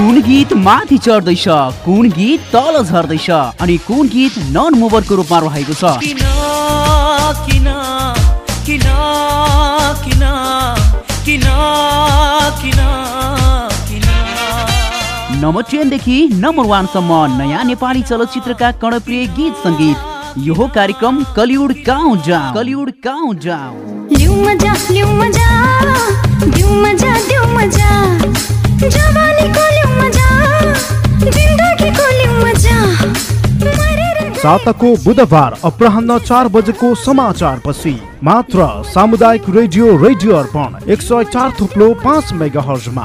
कुन गीत माथि चढ्दैछ? कुन गीत तल झर्दैछ? अनि कुन गीत नन मुभरको रूपमा रहेको छ? किन किन किन किन किन किन किन? नम्बर टेनदेखि नम्बर वानसम्म नयाँ नेपाली चलचित्रका कर्णप्रिय गीत सङ्गीत यो कार्यक्रम कलिउड काउँ जाउँ। कलिउड काउँ जाउँ। साताको बुधबार अपराह्न चार बजेको समाचार पछि मात्र सामुदायिक रेडियो रेडियो अर्पण एक सय चार थुप्लो पाँच मेगा हर्जमा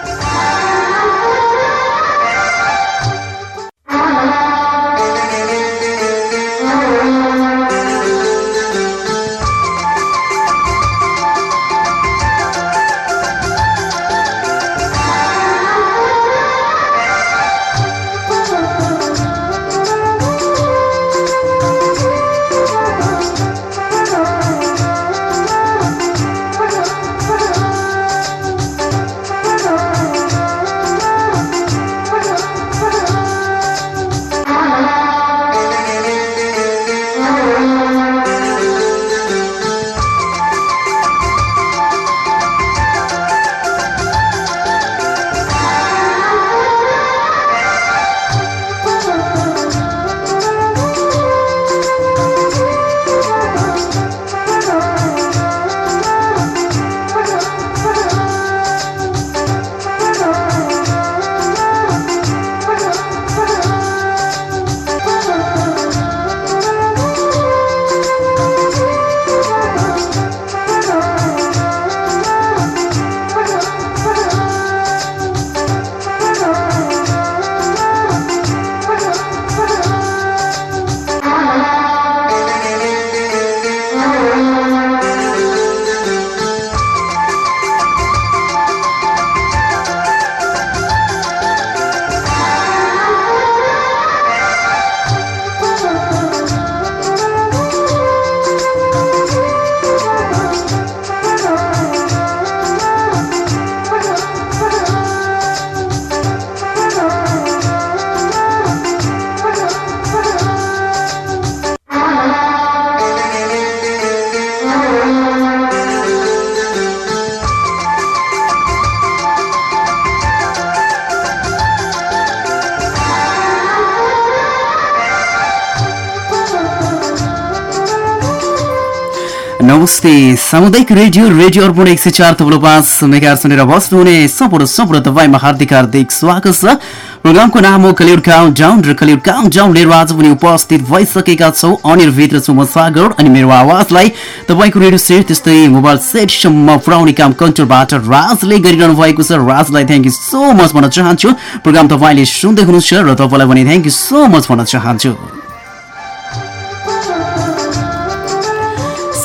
नमस्ते। सामुदायिक रेडियो रेडियो अर्पण एक सय चार थप्लो पाँच मेगा सुनेर बस्नुहुने सम्पूर्ण सम्पूर्ण तपाईँमा हार्दिक हार्दिक स्वागत छ। प्रोग्रामको नाम हो कलिउड काउन्ट डाउन र कलिउड काउन्ट डाउन लिएर आज पनि उपस्थित भइसकेका छौँ। अनिर्भित्र छु म सागर अनि मेरो आवाजलाई तपाईँको रेडियो सेट त्यस्तै मोबाइल सेटसम्म पुर्याउने काम कन्ट्रोलबाट राजले गरिरहनु भएको छ। राजलाई थ्याङ्क यू सो मच भन्न चाहन्छु। प्रोग्राम तपाईँले सुन्दै हुनुहुन्छ र तपाईँलाई पनि थ्याङ्क यू सो मच भन्न चाहन्छु।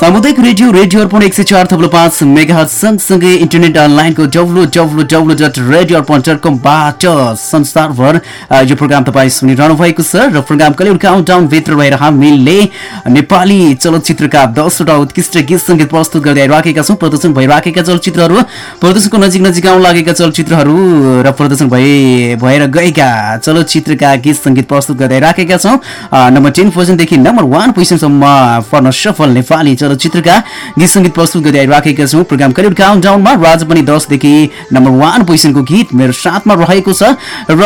सामुदायिक रेडियो रेडियो अर्पण एक सय चार थप्लो पाँच मेगा सँगसँगै इन्टरनेट अनलाइनको W W W dot radio Arpan dot कमबाट संसारभर यो प्रोग्राम तपाईँ सुनिरहनु भएको छ र प्रोग्राम कलिउड काउन्टाउन भित्र रहेर हामीले नेपाली चलचित्रका दसवटा उत्कृष्ट गीत सङ्गीत प्रस्तुत गर्दै आइराखेका छौँ। प्रदर्शन भइराखेका चलचित्रहरू प्रदर्शनको नजिक नजिक आउन लागेका चलचित्रहरू र प्रदर्शन भइ भएर गएका चलचित्रका गीत सङ्गीत प्रस्तुत गर्दै राखेका छौँ। नम्बर टेन पोजिसनदेखि नम्बर वान पोजिसनसम्म पर्न सफल नेपाली चलचित्रका गीत सङ्गीत प्रस्तुत गर्दै आइराखेका छौँ। प्रोग्राम करिब काउन्ट डाउनमा र आज पनि दसदेखि नम्बर वान पोजिसनको गीत मेरो साथमा रहेको छ र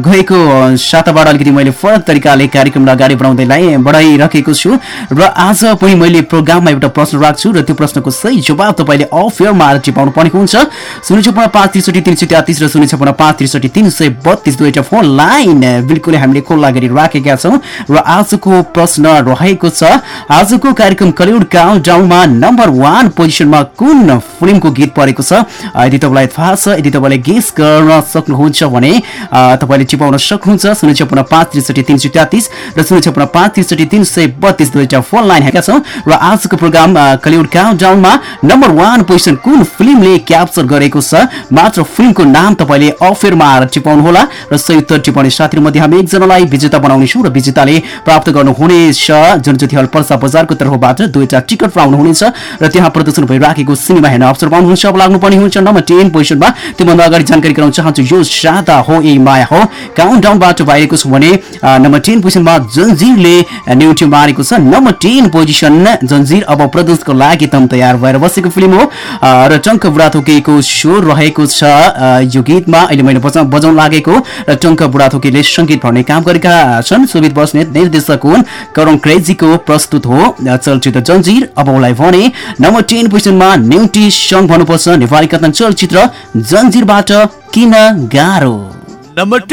गएको साताबाट अलिकति मैले फरक तरिकाले कार्यक्रमलाई अगाडि बढाउँदै बढाइराखेको छु र आज पनि मैले प्रोग्राममा एउटा प्रश्न राख्छु र त्यो प्रश्नको सही जवाब तपाईँले अफ एयरमा आएर टिपाउनु पर्ने हुन्छ। शून्य छपन्न पाँच त्रिसठी तिन सय तेत्तिस र शून्य छपन्न पाँच त्रिसठी तिन सय बत्तिस दुईवटा फोन लाइन बिल्कुलै हामीले खुल्ला गरी राखेका छौँ र आजको प्रश्न रहेको छ। आजको कार्यक्रम कार्यक्रम कलिउड काउन्ट डाउनमा नम्बर वान पोजिसनमा कुन फिल्मको गीत परेको छ? यदि तपाईँलाई थाहा छ यदि तपाईँले गेस गर्न सक्नुहुन्छ भने तपाईँले चिपाउन सक्नुहुन्छ शून्य छपन्न पाँच त्रिसठी तिन सय तेत्तिस र शून्य छपन्न पाँच त्रिसठी तिन सय बत्तिस दुईवटा फोन लाइन हेरेका छौँ र आजको प्रोग्राम कलिउड काउन्ट डाउनमा नम्बर वान पोजिसन कुन फिल्मले क्याप्चर गरेको छ? मात्र फिल्मको नाम तपाईँले अफेरमा आएर टिपाउनुहोला र उत्तर टिपाउने साथीहरूमध्ये हामी एकजनालाई विजेता बनाउनेछौँ र विजेताले प्राप्त गर्नुहुनेछ। जनज्योति हल पर्सा बजारको तर्फबाट दुईवटा टिकट पाउनुहुनेछ र त्यहाँ प्रदर्शन भइराखेको सिनेमा हेर्न अवसर पाउनुहुन्छ अब लाग्नुपर्ने हुन्छ। नम्बर टेन पोजिसनमा त्योभन्दा अगाडि जानकारी गराउन चाहन्छु यो साता हो ए माया हो। काउन्ट डाउनबाट बाहिरको छु भने नम्बर टेन पोजिसनमा जन्जिरले न्युटी मारेको छ। नम्बर टेन पोजिसन जन्जिर अब प्रदर्शनको लागि तम तयार भएर बसेको फिल्म हो। र टङ्क बुढाथोकीको स्वर रहेको छ। यो गीतमा अहिले मैले बजा बजाउन लागेको र टङ्क बुढाथोकीले सङ्गीत भर्ने काम गरेका छन्। सुबित बस्नेत निर्देशक हुन्। करण क्रेजीको प्रस्तुत हो। अ, चलचित्र जन्जिर अब उसलाई भने नम्बर टेन पोजिसनमा न्युटी सङ्ग भन्नुपर्छ। नेपाली कथन चलचित्र जन्जिरबाट किन गाह्रो? 10.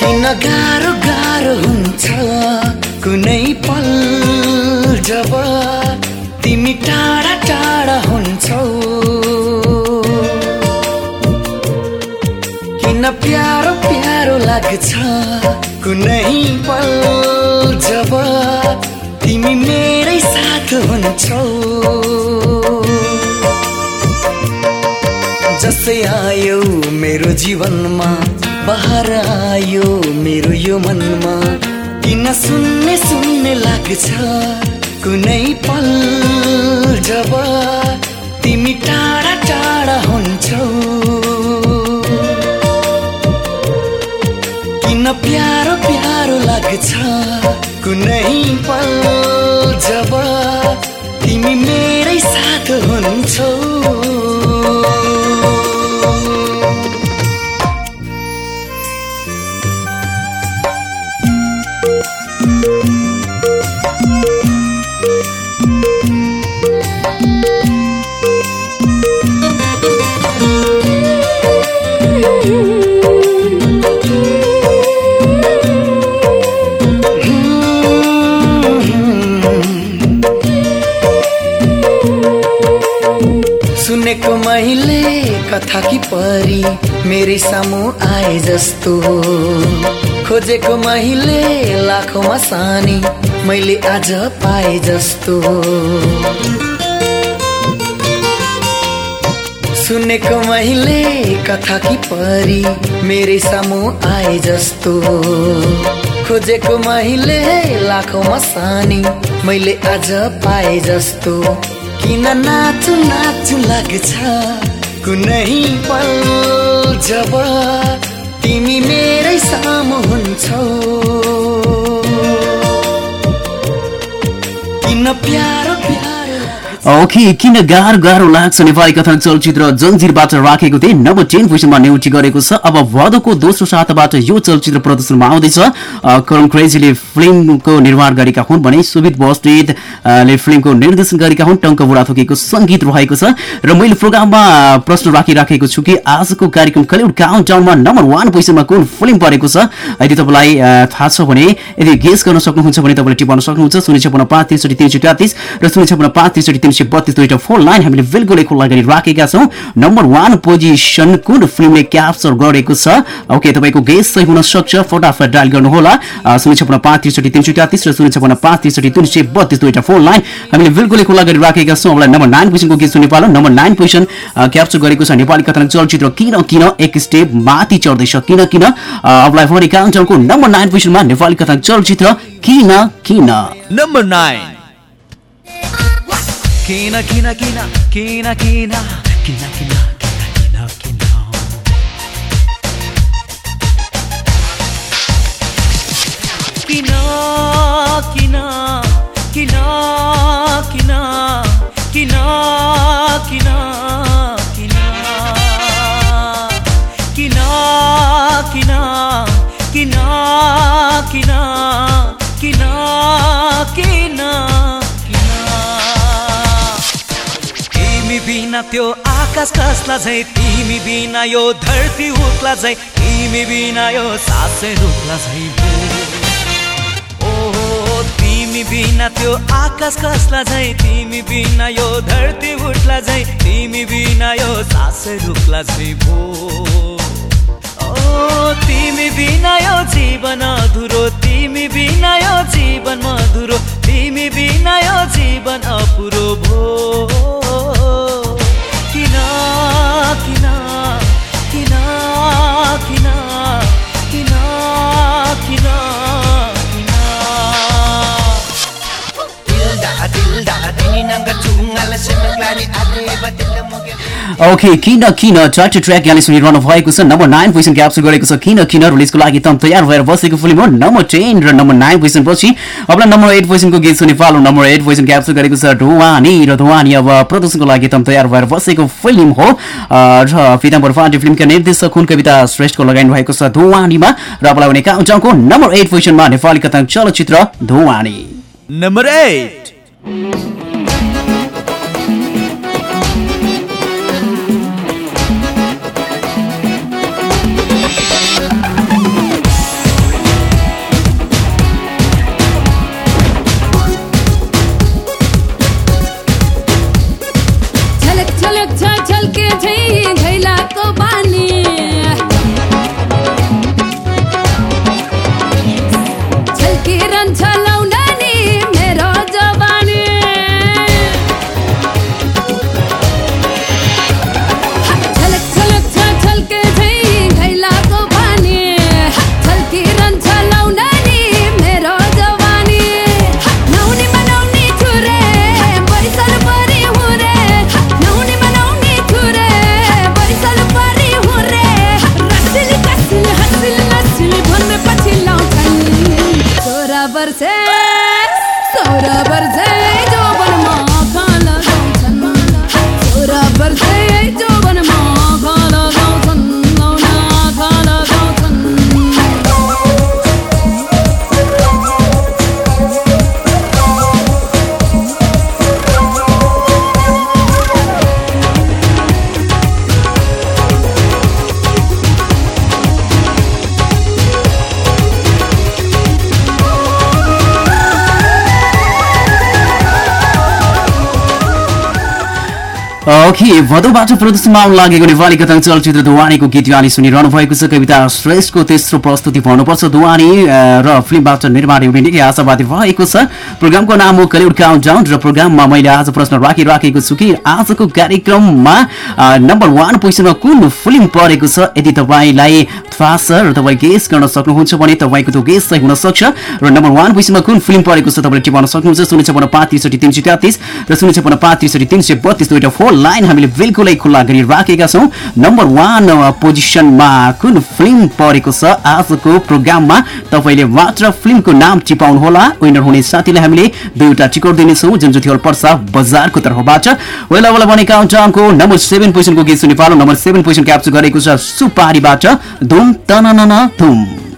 किन गाह्रो गाह्रो हुन्छ कुनै पल जब? तिमी टाढा टाढा हुन्छौ। प्यारो प्यारो लाग्छ। कुनै पल जब तिमी मेरै साथ हुन्छौ। जसै आयो मेरो जीवनमा बहार आयो मेरो यो मनमा किन सुन्ने सुन्ने लाग्छ। कुनै पल जब तिमी टाढा टाढा हुन्छौ। प्यारो प्यारो लाग्छ। कुनै पल कथा कि परी मेरै सामु आए जस्तो खोजेको मैले लाखौँमा सानी मैले आज पाए जस्तो सुनेको मैले कथा कि परी मेरै सामु आए जस्तो खोजेको मैले लाखौँमा सानी मैले आज पाए जस्तो किन नाचु नाचु लाग्छ कुनै पल जब तिमी मेरै सामु हुन्छौ। किन प्यारो ओके किन गाह्रो गाह्रो लाग्छ नेपाली कथन चलचित्र जन्जिरबाट राखेको थिए नम्बर टेन पोजिसनमा न्युटी गरेको छ। अब भदौको दोस्रो साताबाट यो चलचित्र प्रदर्शनमा आउँदैछ। अ, करण क्रेजीले फिल्मको निर्माण गरेका हुन् भने सुबित बस्नेत अ, ले फिल्मको निर्देशन गरेका हुन्। टङ्क बुढाथोकीको सङ्गीत रहेको छ। र मैले प्रोग्राममा प्रश्न राखिराखेको छु कि आजको कार्यक्रम कलिउड काउन्ट डाउनमा नम्बर वान पोजिसनमा कुन फिल्म परेको छ? यदि तपाईँलाई थाहा छ भने यदि गेस गर्न सक्नुहुन्छ भने तपाईँले टिपाउन सक्नुहुन्छ। शून्य छपन्न पाँच त्रिसठी तिन सय तेत्तिस र शून्य छपन्न पाँच त्रिसठी तिन सय बत्तिस दुईवटा फोन लाइन हामीले बिल्कुलै खुल्ला गरी राखेका छौँ नम्बर वान पोजिसन कुन फिल्मले क्याप्चर गरेको छ ओके तपाईँको गेस सही हुन सक्छ फटाफट डायल गर्नुहोला शून्य छपन्न पाँच त्रिसठी तिन सय तेत्तिस र शून्य छपन्न पाँच त्रिसठी तिन सय बत्तिस दुईवटा फोन लाइन हामीले बिल्कुलै खुल्ला गरी राखेका छौँ अब नम्बर नाइन पोजिसनको गीत सुन्ने पालो। नम्बर नाइन अ, क्याप्चर गरेको छ नेपाली कथन चलचित्र किन किन एक स्टेप माथि चढ्दैछ किन किन? अबलाई फोन काउन्टरको नम्बर नाइन पोजिसनमा नेपाली कथन चलचित्र किन किन? キナキナキナキナキナキナキナ。बिना त्यो आकाश कसला झै? तिमी बिना यो धरती उक्ला झै? तिमी बिना यो सासै रुक्ला झै ओ तिमी बिना त्यो आकाश कसला झै? तिमी बिना यो धरती उठ्ला झै? तिमी बिना यो सासै रुक्ला झै भो। ओ तिमी बिना यो जीवन अधुरो। तिमी बिना यो जीवन मधुरो। तिमी बिना यो जीवन अपुरो भो। किन किन किन किन किन किन किन ओके किन किन टु ट्र्याक यहाँले सुनिरहनु भएको छ? नम्बर नाइन पोजिसन क्याप्चर गरेको छ किन किन रिलिजको लागि तम तयार भएर बसेको फिल्म हो? नम्बर टेन र नम्बर नाइन पोजिसन पछि अब नम्बर एट पोजिसनको गीत सुनि पालो। नम्बर एट पोजिसन क्याप्चर गरेको छ ढुवानी र ढुवानी अब प्रदर्शनको लागि तम तयार भएर बसेको फिल्म हो। र पिताम्बर फाटी फिल्मका निर्देशक हुन कविता श्रेष्ठको लगाइनु भएको छ धुवानीमा र अब लगाउने काउन्टाउनको नम्बर एट पोजिसनमा नेपाली कथा चलचित्र धुवानी नम्बर एट झलक ओके भदौबाट प्रदर्शनमा लागेको नेपाली कथा चलचित्र दुवानीको गीत यहाँले सुनिरहनु भएको छ। कविता श्रेष्ठको तेस्रो प्रस्तुति भन्नुपर्छ दुवानी र फिल्मबाट निर्माण हुने निकै आशावादी भएको छ। प्रोग्रामको नाम हो कलिउड काउन्ट डाउन र प्रोग्राममा मैले आज प्रश्न राखिराखेको छु कि आजको कार्यक्रममा नम्बर वान पोजिसनमा कुन फिल्म परेको छ? यदि तपाईँलाई थाहा छ र तपाईँ गेस गर्न सक्नुहुन्छ भने तपाईँको त्यो गेस चाहिँ हुन सक्छ र नम्बर वान पोजिसनमा कुन फिल्म परेको छ तपाईँले टिपाउन सक्नुहुन्छ? शून्य छपन्न पाँच त्रिसठी तिन सय तेत्तिस र शून्य छपन्न पाँच त्रिसठी तिन सय बत्तिस दुईवटा फोन लाइन हामीले बिल्कुलै खुल्ला गरिराखेका छौँ। नम्बर वान पोजिसनमा कुन फिल्म परेको छ? आजको प्रोग्राममा तपाईँले मात्र फिल्मको नाम टिपाउनु होला विनर हुने साथीलाई हामीले दुईवटा टिकट दिनेछौँ। जुन जुन पर्सा बजारको तर्फबाट। वेला वेला भने काउन्टाउनको नम्बर सेभेन पोजिसनको गीत सुनि पालो नम्बर सेभेन पोजिसन क्याप्चर गरेको छ सुपारीबाट। धुम तननन धुम नम्बर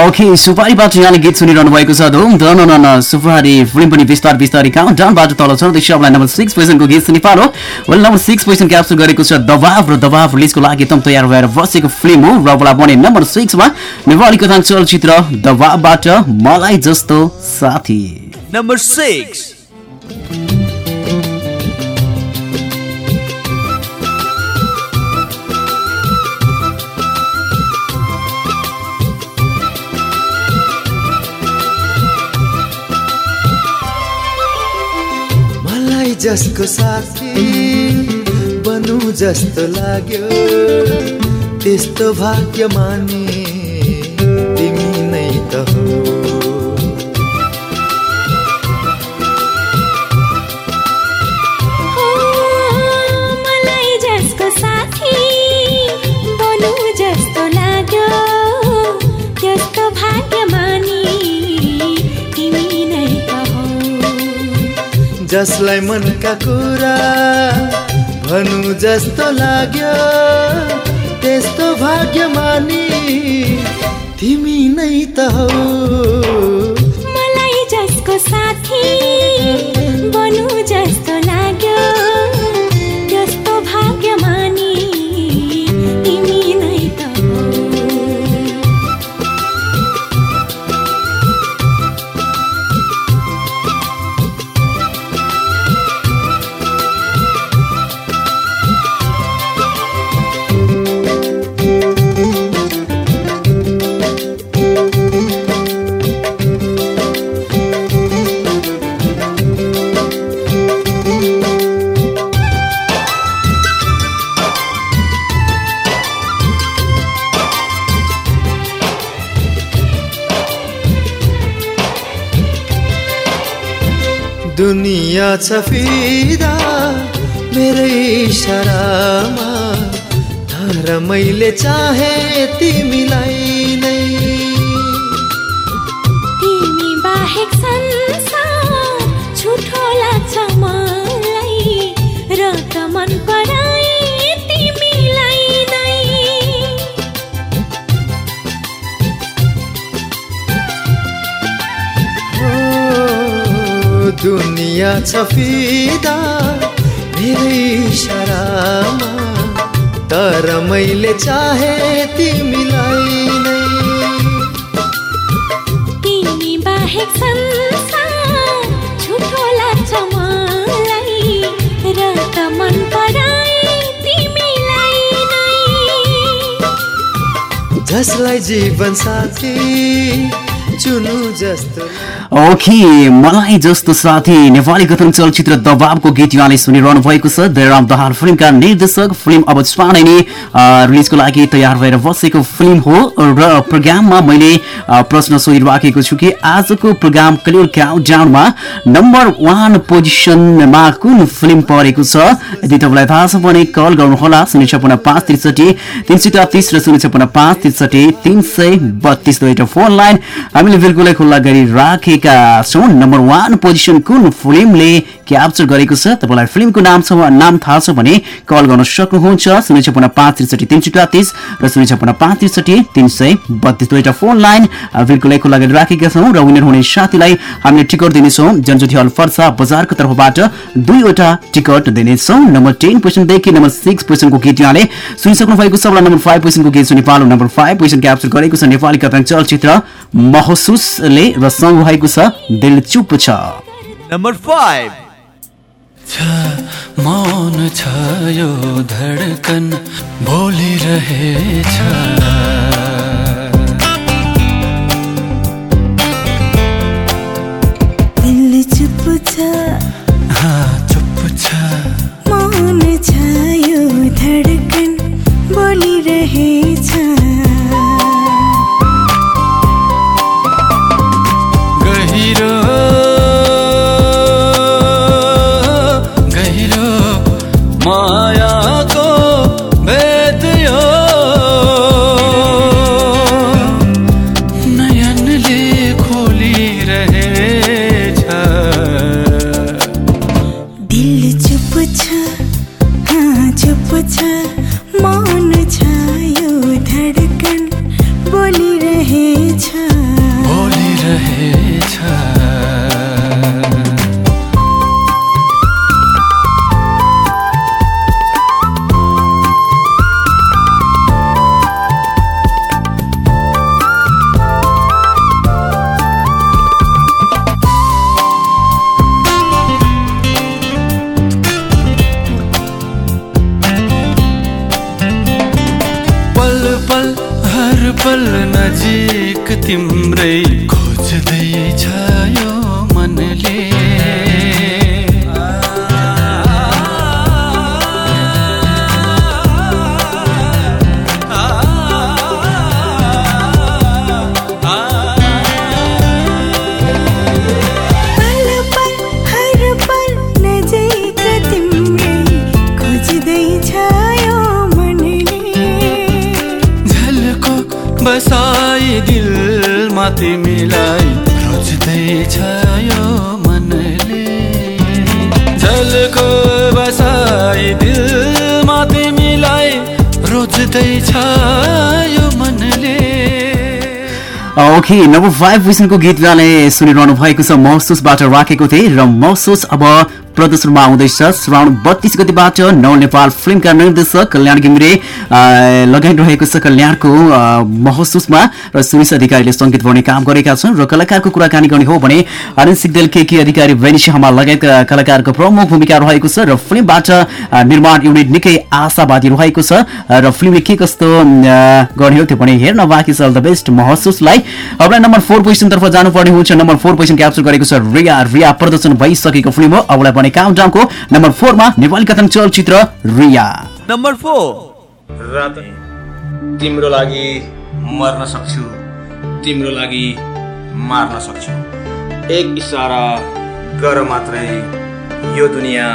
ओके सुपारीबाट यहाँले गीत सुनिरहनु भएको छ धुम धन न सुपारी फिल्म पनि बिस्तार बिस्तारै काउन्ट डाउनबाट तल चढ्दैछ अब नम्बर सिक्स पोजिसनको गीत सुनि पारो। Well number six position capture गरेको छ दबाव र दबाव रिलिजको लागि एकदम तयार भएर बसेको फिल्म हो। र बोला बने नम्बर सिक्समा नेपाली कथा चलचित्र दबावबाट मलाई जस्तो साथी। Number six. जसको साथी बनु जस्तो लाग्यो। त्यस्तो भाग्य माने जसलाई मनका कुरा भनु जस्तो लाग्यो त्यस्तो भाग्य मानी तिमी नै त हो। मलाई जसको साथी बनु दुनिया छ फिदा मेरै इसारामा तर मैले चाहे तिमीलाई नै। तिमी बाहेक संसार दुनिया छ फिदा मेरै इसारामा तर मैले चाहे तिमीलाई नै। तिमी बाहेक संसार छुटो लाग्छ मलाई। र त मन पराए तिमीलाई नै। जसलाई जीवन साथी चुनु जस्तो ओके मलाई जस्तो साथी नेपाली कथन चलचित्र दबावको गीत यहाँले सुनिरहनु भएको छ। दयाराम दहाल फिल्मका निर्देशक फिल्म अब चाँडै नै रिलिजको लागि तयार भएर बसेको फिल्म हो। र प्रोग्राममा मैले प्रश्न सोधिराखेको छु कि आजको प्रोग्राम कलियर काउन्टाउनमा नम्बर वान पोजिसनमा कुन फिल्म परेको छ? यदि तपाईँलाई थाहा छ भने कल गर्नुहोला शून्य छपन्न पाँच त्रिसठी तिन सय तेत्तिस र शून्य छपन्न पाँच त्रिसठी तिन सय बत्तिस दुईवटा फोन लाइन। हामीले बिल्कुलै खुल्ला गरिराखेका छौँ। नम्बर वान पोजिसन कुन फिल्मले क्याप्चर गरेको छ? तपाईँलाई फिल्मको नाम छ नाम थाहा छ भने कल गर्न सक्नुहुन्छ। शून्य छपन्न पाँच त्रिसठी तिन सय तेत्तिस र शून्य छपन्न पाँच त्रिसठी तिन सय बत्तिस। दुईवटा फोन लाइन बिल्कुलै खुल्ला गरिराखेका छौँ र विनर हुने साथीलाई हामीले टिकट दिनेछौँ। जनज्योति हल फर्सा बजारको तर्फबाट दुईवटा टिकट दिनेछौँ। नम्बर टेन पोजिसनदेखि नम्बर सिक्स पोजिसनको गीत यहाँले सुनिसक्नु भएको छ। नम्बर फाइभ पोजिसनको गीत सुनि नम्बर फाइभ पोजिसन क्याप्चर गरेको छ नेपाली कथन चलचित्र महसुसले र सङ्ग भएको छ दिल चुप छ। Number five. मौन छ यो धडकन बोलिरहेछ दिल चुप छ। हाँ, चुप छ। मौन छ यो धडकन बोलिरहेछ गहिरो झलको बसाई दिलमा तिमीलाई रोज्दैछ यो मनले। ओके नम्बर फाइभ पोजिसनको गीत गाने सुनिरहनु भएको छ महसुसबाट राखेको थिएँ र महसुस अब प्रदर्शनमा आउँदैछ। श्रावण बत्तीस गतिबाट नौ नेपाल फिल्मका निर्देशक कल्याण घिमिरे लगाइरहेको छ कल्याणको महसुसमा। र सुनिस अधिकारीले सङ्गीत गर्ने काम गरेका छन् र कलाकारको कुराकानी गर्ने हो भने अनिल सिग्देल के के अधिकारी बेनी शर्मा लगायतका कलाकारको प्रमुख भूमिका रहेको छ र फिल्मबाट निर्माण युनिट निकै आशावादी रहेको छ। र फिल्मले के कस्तो गर्ने हो त्यो पनि हेर्न बाँकी छ। द बेस्ट महसुसलाई। अब नम्बर फोर पोजिसनतर्फ जानुपर्ने हुन्छ। नम्बर फोर पोजिसन क्याप्चर गरेको छ रिया। रिया प्रदर्शन भइसकेको फिल्म हो। अबलाई पनि काउन्टाउनको नम्बर फोरमा नेपाली कथन चलचित्र रिया। Number four. रात तिम्रो लागि मर्न सक्छु तिम्रो लागि मार्न सक्छु। एक इसारा गर मात्रै यो दुनियाँ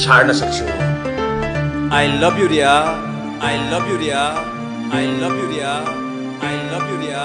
छाड्न सक्छु। I love you Riya. I love you Riya. I love you Riya. I love you Riya.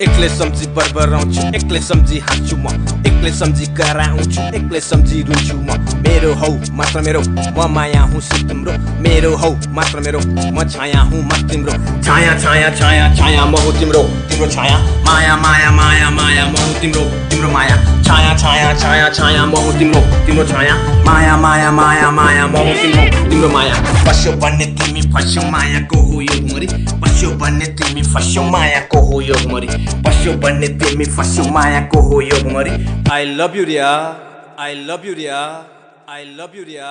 एक्लै सम्झी बरबराउँछु एक्लै सम्झी हाँस्छु म एक्लै सम्झी कराउँछु एक्लै सम्झी रुन्छु म मेरो हौ मात्र मेरो म माया हुँ सिर्फ तिम्रो मेरो हौ मात्र मेरो म छाया हुँ म तिम्रो छाया छाया छाया छाया म हुँ तिम्रो तिम्रो छाया माया माया माया माया म हुँ तिम्रो तिम्रो माया छाया छाया छाया छाया म हुँ तिम्रो तिम्रो छाया माया माया माया माया म हुँ तिम्रो तिम्रो माया पस्यो भन्ने तिमी फस्यौ मायाको हो यो मरि पस्यो भन्ने तिमी फस्यौ मायाको हो यो मरि पस्यो भन्ने तिमी फस्यौ मायाको हो यो मरि I love you Riya I love you Riya I love you Riya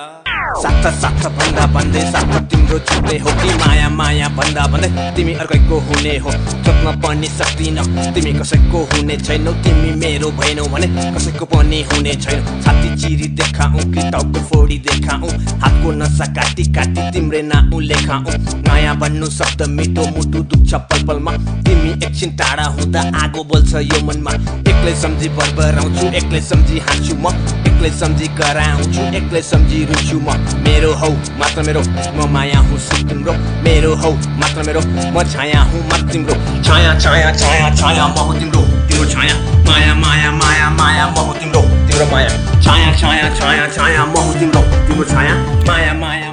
साथ साथ भन्दा भन्दै साथ तिम्रो छुट्टै हो कि माया माया भन्दा भन्दै तिमी अर्कैको हुने हो सोध्न पनि सक्दिन तिमी कसैको हुने छैनौ तिमी मेरो भएनौ भने कसैको पनि हुने छैन। छाती चिरी देखाऊ कि टाउको फोडी देखाऊ। हातको नसा काटी काटी तिम्रै नाउ लेखाऊ। नयाँ भन्नु शब्द मिठो मुटु दुख्छ पल पलमा तिमी एकछिन टाढा हुँदा आगो बोल्छ यो मनमा। एक्लै सम्झी बरबराउँछु एक्लै सम्झी हाँस्छु म। एक्लै सम्झी कराउँछु। एक्लै सम्झी रुन्छु म मेरो हौ मात्र मेरो म माया हुँ तिम्रो मेरो हौ मात्र मेरो म छाया हुँ म तिम्रो छाया छाया छाया छाया म हुँ तिम्रो तिम्रो छाया माया माया माया माया म हुँ तिम्रो तिम्रो माया छाया छाया छाया छाया म हुँ तिम्रो तिम्रो छाया माया माया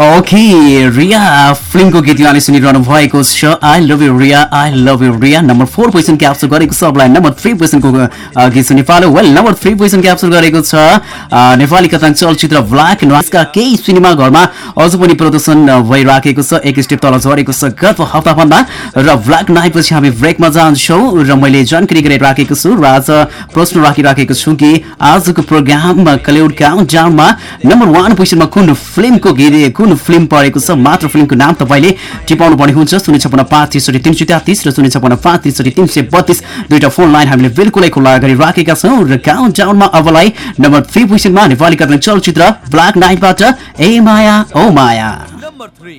ओके रिया फिल्मको गीत यहाँले सुनिरहनु भएको छ। I love you Riya I love you Riya number four position capture गरेको छ अबलाई। नम्बर थ्री पोजिसनको अ, गीत सुनि पालो well number three position capture गरेको छ। अ, नेपाली कथाङ चलचित्र ब्ल्याक नवाजका केही सिनेमा घरमा अझ पनि प्रदर्शन अ, भइराखेको छ। एक स्टेप तल झरेको छ गत हप्ताभन्दा। र ब्ल्याक नाइट पछि हामी ब्रेकमा जान्छौँ र मैले जानकारी गराइराखेको छु। र आज प्रश्न राखिराखेको छु कि आजको प्रोग्राममा कलिउड काउन्ट डाउनमा नम्बर वान पोजिसनमा कुन फिल्मको गीत कुन फिल्म परेको छ मात्र फिल्मको नाम तपाईँले टिपाउनु पर्ने हुन्छ। शून्य छपन्न पाँच त्रिसठी तिन सय तेत्तिस र शून्य छपन्न पाँच त्रिसठी तिन सय बत्तिस। दुईवटा फोन लाइन हामीले बिल्कुलै खुल्ला गरिराखेका छौँ र काउन्ट डाउनमा अबलाई नम्बर थ्री पोजिसनमा नेपाली कथन चलचित्र ब्ल्याक नाइटबाट ए माया ओ माया। Number three.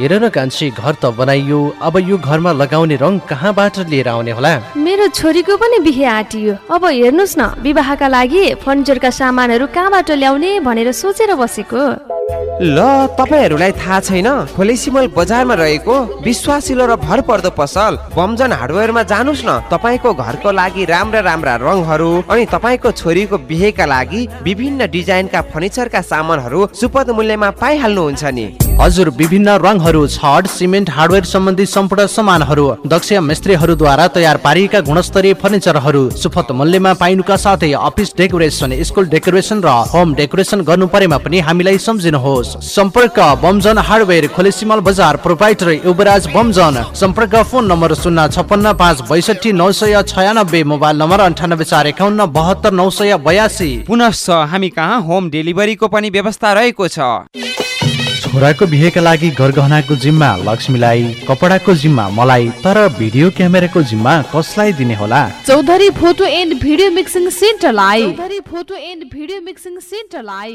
हेर न कान्छी घर त बनाइयो। अब यो घरमा लगाउने रङ कहाँबाट लिएर आउने होला? मेरो छोरीको पनि बिहे आँटियो। अब हेर्नुहोस् न विवाहका लागि फर्निचरका सामानहरू कहाँबाट ल्याउने भनेर सोचेर बसेको। ल तपाईँहरूलाई थाहा छैन? खोलेसिमल बजारमा रहेको विश्वासिलो र भरपर्दो पसल बमजन हार्डवेयरमा जानुहोस् न। तपाईँको घरको लागि राम्रा राम्रा रङहरू अनि तपाईँको छोरीको बिहेका लागि विभिन्न डिजाइनका फर्निचरका सामानहरू सुपथ मूल्यमा पाइहाल्नुहुन्छ नि। हजुर विभिन्न रङहरू छड सिमेन्ट हार्डवेयर सम्बन्धी सम्पूर्ण सामानहरू दक्ष मिस्त्रीहरूद्वारा तयार पारिएका गुणस्तरीय फर्निचरहरू सुपथ मूल्यमा पाइनुका साथै अफिस डेकोरेसन स्कुल डेकोरेसन र होम डेकोरेसन गर्नु परेमा पनि हामीलाई सम्झिनुहोस्। सम्पर्क बमजन हार्डवेयर खोलेसिमल बजार प्रोपाइटर युवराज बमजन सम्पर्क फोन नम्बर शून्य छप्पन्न पाँच बैसठी नौ सय छयानब्बे मोबाइल नम्बर अन्ठानब्बे चार एकाउन्न बहत्तर नौ सय बयासी पुनश्च हामी कहाँ होम डेलिभरीको पनि व्यवस्था रहेको छ छोराको बिहेका लागि गरगहनाको जिम्मा लक्ष्मीलाई कपडाको जिम्मा मलाई तर भिडियो क्यामेराको जिम्मा कसलाई दिने होला Chaudhary photo and video mixing सेन्टरलाई Chaudhary photo and video mixing सेन्टरलाई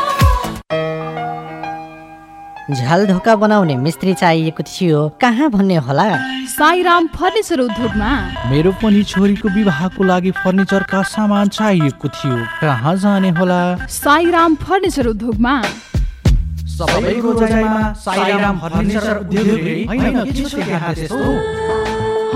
झ्याल ढोका बनाउने मिस्त्री चाहिएको थियो। कहाँ भन्ने होला? साईराम फर्निचर उद्योगमा। मेरो पनि छोरीको विवाहको लागि फर्निचरका सामान चाहिएको थियो। कहाँ जाने होला? साईराम फर्निचर उद्योगमा। सबैको रोजाइमा साईराम फर्निचर उद्योगले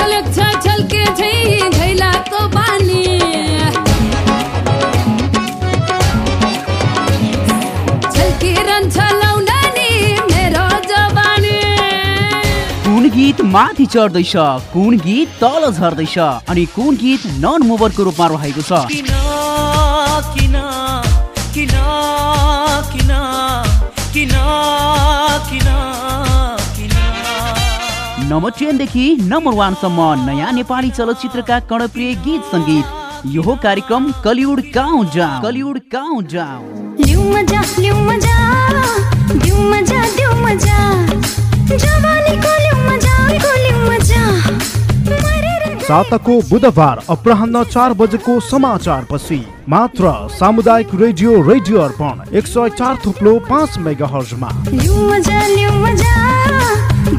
झलक झलक झ झल्के झै झैलाको बानी। झल्किरहन्छ लौना नि मेरो जवानी। कुन गीत माथि चढ्दैछ कुन गीत तल झर्दैछ अनि कुन गीत नन मुभरको रूपमा रहेको छ? किन किन किन किन किन किन नम्बर टेनदेखि नम्बर वानसम्म नयाँ नेपाली चलचित्रका कर्णप्रिय गीत सङ्गीत। यो कार्यक्रम कलिउड गाउँ जाउँ कलिउड गाउँ जाउँ लिउ मजा लिउ मजा दिउ मजा दिउ मजा जवानीको लिउ मजा को लिउ मजा साताको बुधबार अपराह्न चार बजेको समाचार पछि मात्र सामुदायिक रेडियो रेडियो अर्पण एक सय चार थुप्लो पाँच मेगा हर्जमा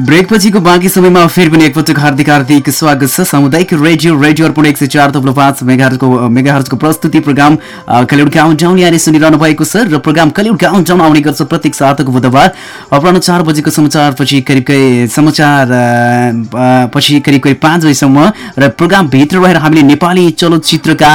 ब्रेक पछिको बाँकी समयमा फेरि पनि एकपटक हार्दिक हार्दिक स्वागत छ। सामुदायिक रेडियो रेडियो अर्पण एक सय चार थप्लो पाँच मेगाहरको मेगाहरको प्रस्तुति प्रोग्राम कलिउड गाउँ जाउँ यहाँले सुनिरहनु भएको छ र प्रोग्राम कलिउड गाउँ जाउँ आउने गर्छ प्रत्येक सातको बुधबार। अपराह चार बजेको समाचार पछि करिब समाचार पछि करिब करिब पाँच बजीसम्म र प्रोग्रामभित्र रहेर हामीले नेपाली चलचित्रका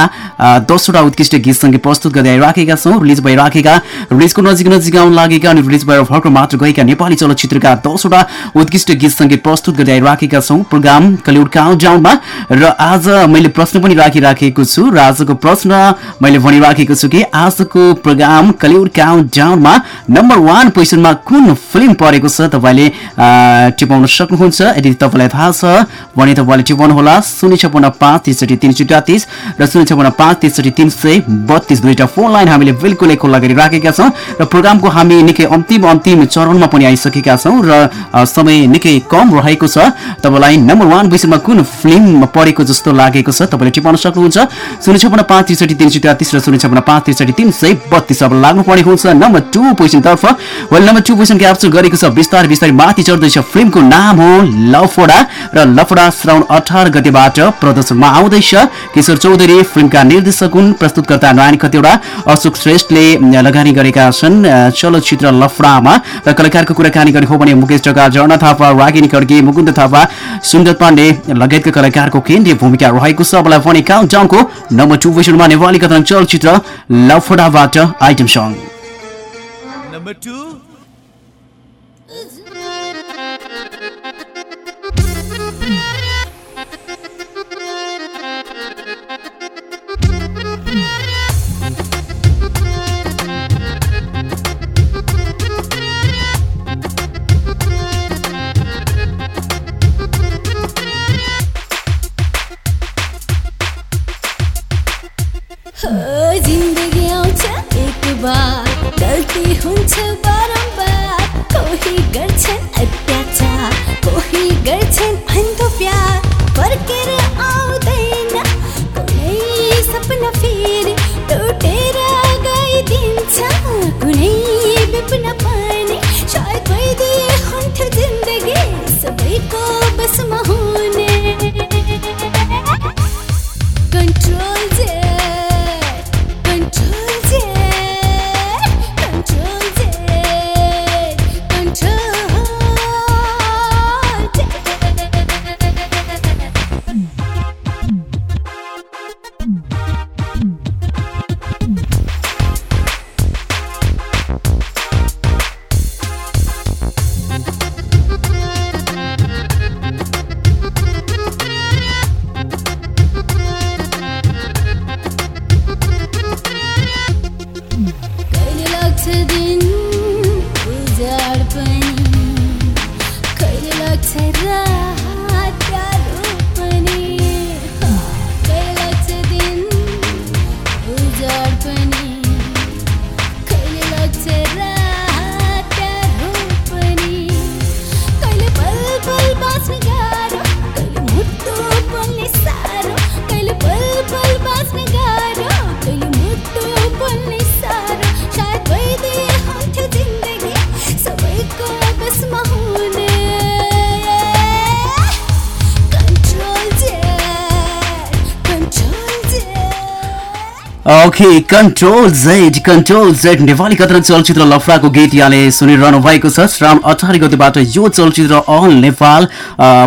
दसवटा उत्कृष्ट गीत सङ्गीत प्रस्तुत गर्दै आइराखेका छौँ। रिलिज भइराखेका रिलिजको नजिक नजिक आउन लागेका अनि रिलिज भएर भर्खर मात्र गएका नेपाली चलचित्रका दसवटा उत्कृष्ट गीत सङ्गीत प्रस्तुत गर्दै आइराखेका छौँ। प्रोग्राम कलिउड काउन्टाउनमा र आज मैले प्रश्न पनि राखिराखेको छु। र आजको प्रश्न मैले भनिराखेको छु कि आजको प्रोग्राम कलिउड काउन्टाउनमा नम्बर वान पोजिसनमा कुन फिल्म परेको छ तपाईँले टिपाउन सक्नुहुन्छ? यदि तपाईँलाई थाहा छ भने तपाईँले टिपाउनु होला शून्य छपन्न पाँच त्रिसठी तिन सय तेत्तिस र शून्य छपन्न पाँच त्रिसठी तिन सय बत्तिस दुईवटा फोन लाइन हामीले बिल्कुलै खुल्ला गरिराखेका छौँ। र प्रोग्रामको हामी निकै अन्तिम अन्तिम चरणमा पनि आइसकेका छौँ र समय भने निकै कम रहेको छ। तपाईँलाई नम्बर वान विषयमा कुन फिल्म पढेको जस्तो लागेको छ तपाईँले टिपाउन सक्नुहुन्छ। शून्य छपन्न पाँच त्रिसठी तिन सय तेत्तिस र शून्य छपन्न पाँच त्रिसठी तिन सय बत्तिस। अब लाग्नुपर्ने हुन्छ number two पोजिसनतर्फ well number two position capture गरेको छ। बिस्तारै बिस्तारै माथि चढ्दैछ। फिल्मको नाम हो लफोडा र लफोडा श्रावण अठार गतेबाट प्रदर्शनमा आउँदैछ। किशोर चौधरी फिल्मका निर्देशक हुन्। प्रस्तुतकर्ता नारायण खतिवडा अशोक श्रेष्ठले लगानी गरेका छन्। चलचित्र लफडामा र कलाकारको कुराकानी गर्ने हो भने मुकेश जग्गा जर्ना थापा रागिनी खड्गे मुकुन्द थापा सुन्दर पाण्डे लगायतका कलाकारको केन्द्रीय भूमिका रहेको छ। अब भने काउन्ट डाउनको नम्बर टू पोजिसनमा नेपाली कथन चलचित्र लफडाबाट item song okay control Z control Z Nepali कथन चलचित्र लफडाको गीत यहाँले सुनिरहनु भएको छ श्रावण अठार गतिबाट यो चलचित्र अल नेपाल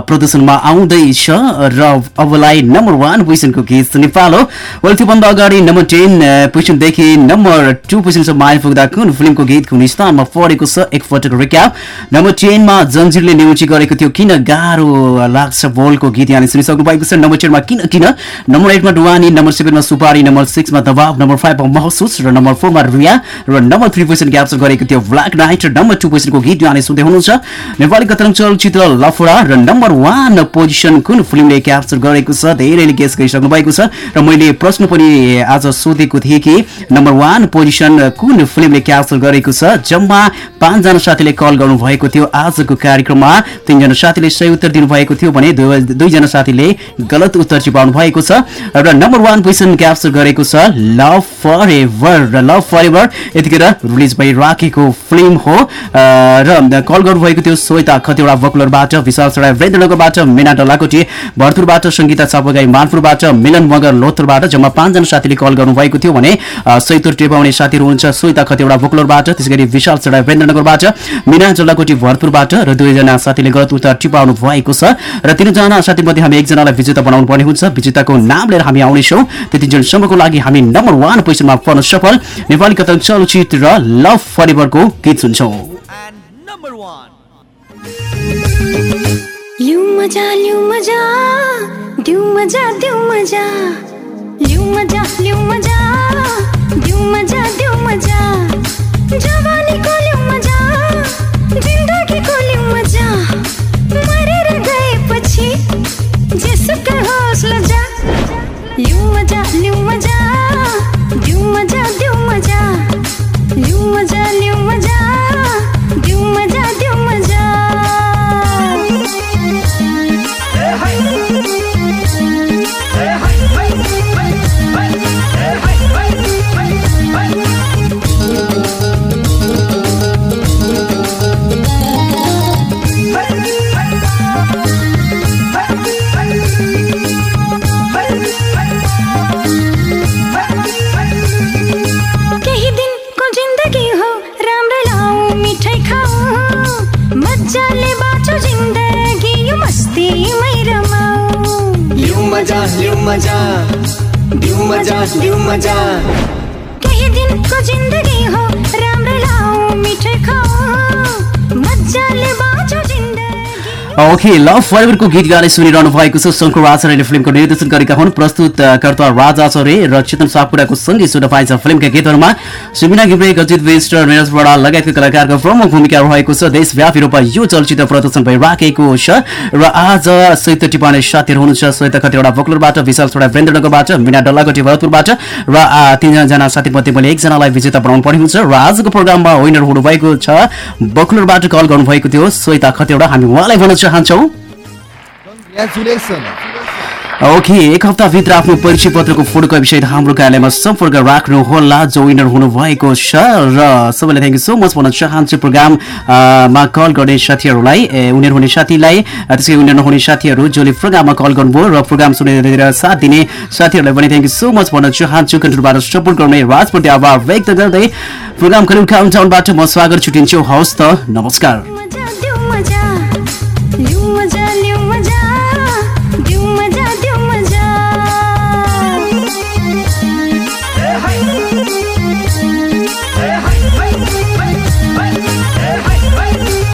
प्रदर्शनमा आउँदैछ र अबलाई नम्बर वान पोजिसनको गीत नेपाल हो वेल त्योभन्दा अगाडि नम्बर टेन पोजिसनदेखि नम्बर टू पोजिसनसम्म आइपुग्दा कुन फिल्मको गीत कुन स्थानमा परेको छ एकपटक रिक्याप नम्बर टेनमा जन्जिरले न्युची गरेको थियो किन गाह्रो लाग्छ बोलको गीत यहाँले सुनिसक्नु भएको छ नम्बर टेनमा किन किन नम्बर एटमा डुवानी नम्बर सेभेनमा सुपारी नम्बर सिक्समा दबाव नम्बर फाइभमा महसुस र नम्बर फोरमा रिया र नम्बर थ्री पोजिसन क्याप्चर गरेको थियो ब्ल्याक नाइट र नम्बर टू पोजिसनको गीत यहाँले सुन्दै हुनुहुन्छ। नेपाली कथन चलचित्र लफडा र नम्बर वान पोजिसन कुन फिल्मले क्याप्चर गरेको छ? धेरैले गेस गरिसक्नु भएको छ र मैले प्रश्न पनि आज सोधेको थिएँ कि नम्बर वान पोजिसन कुन फिल्मले क्याप्चर गरेको छ? जम्मा पाँचजना साथीले कल गर्नुभएको थियो आजको कार्यक्रममा। तिनजना साथीले सही उत्तर दिनुभएको थियो भने दुई- दुईजना साथीले गलत उत्तर चिपाउनु भएको छ। र नम्बर वान पोजिसन क्याप्चर गरेको छ लभ फर एभर र लभ फर एभर यतिखेर रिलिज भइराखेको फिल्म हो। र कल गर्नुभएको थियो श्वेता खतिवडा बकुलरबाट विशाल सराई वृद्धनगरबाट मिना डलाकोटी भरतपुरबाट सङ्गीता चापगाई मानपुरबाट मिलन मगर लोथरबाट जम्मा पाँचजना साथीले कल गर्नुभएको थियो भने उत्तर टिपाउने साथीहरू हुन्छ श्वेता खतिवडा बकुलरबाट त्यसै गरी विशाल सराई वृद्धनगरबाट मिना जलाकोटी भरतपुरबाट र दुईजना साथीले गलत उत्तर टिपाउनु भएको छ। र तिनजना साथी मध्ये हामी एकजनालाई विजेता बनाउनु पर्ने हुन्छ। विजेताको नाम लिएर हामी आउनेछौँ त्यतिजनसम्मको लागि हामी नम्बर वान पोजिसनमा पर्न सफल। नेपाली कथन चलचित्र लभ फरेभरको गीत सुन्छौँ। लिउ मजा लिउ मजा मजा मजा। मजा मजा मजा मजा। मजा मजा। गएपछि लिउ मजा लिउ मजा मजा मजा। मजा लिउ मजा लिउ मजा लिउ मजा। ओके लभ फरेभरको गीत गाने सुनिरहनु भएको छ शङ्कर आचार्यले फिल्मको निर्देशन गरेका हुन् प्रस्तुतकर्ता राज आचार्य र चेतन सापकोटाको सङ्गीत सुन्न पाइन्छ फिल्मका गीतहरूमा। सुमिना घिब्रे अजित विष्ट निरज बडा लगायतका कलाकारको प्रमुख भूमिका रहेको छ। देशव्यापी रूपमा यो चलचित्र प्रदर्शन भइराखेको छ र आज सहित टिपाउने साथीहरू हुनुहुन्छ। सहित कतिवटा बक्लुरबाट विशाल छोडा वीरेन्द्रनगरबाट मिना डल्लाकोटी भरतपुरबाट र तिनजना साथी मध्ये मैले एकजनालाई विजेता बनाउनु पर्ने हुन्छ। र आजको प्रोग्राममा विनर हुनुभएको छ। बक्लुरबाट कल गर्नुभएको थियो। श्वेता खतिवटा हामी उहाँलाई भन्न चाहन्छौँ? ओके एक हप्ताभित्र आफ्नो परिचय पत्रको फोटोको विषय हाम्रो कार्यालयमा सम्पर्क राख्नुहोला जो विनर हुनुभएको छ र सबैलाई थ्याङ्क यू सो मच भन्न चाहन्छु प्रोग्राममा कल गर्ने साथीहरूलाई उनीहरू हुने साथीलाई त्यसै उनीहरू नहुने साथीहरू जसले प्रोग्राममा कल गर्नुभयो र प्रोग्राम सुनेर साथ दिने साथीहरूलाई पनि थ्याङ्क यू सो मच भन्न चाहन्छु। कन्ट्रोलबाट सपोर्ट गर्ने राजप्रति आभार व्यक्त गर्दै प्रोग्राम करिब काउन्टाउनबाट म स्वागत छुटिन्छु हवस् त नमस्कार।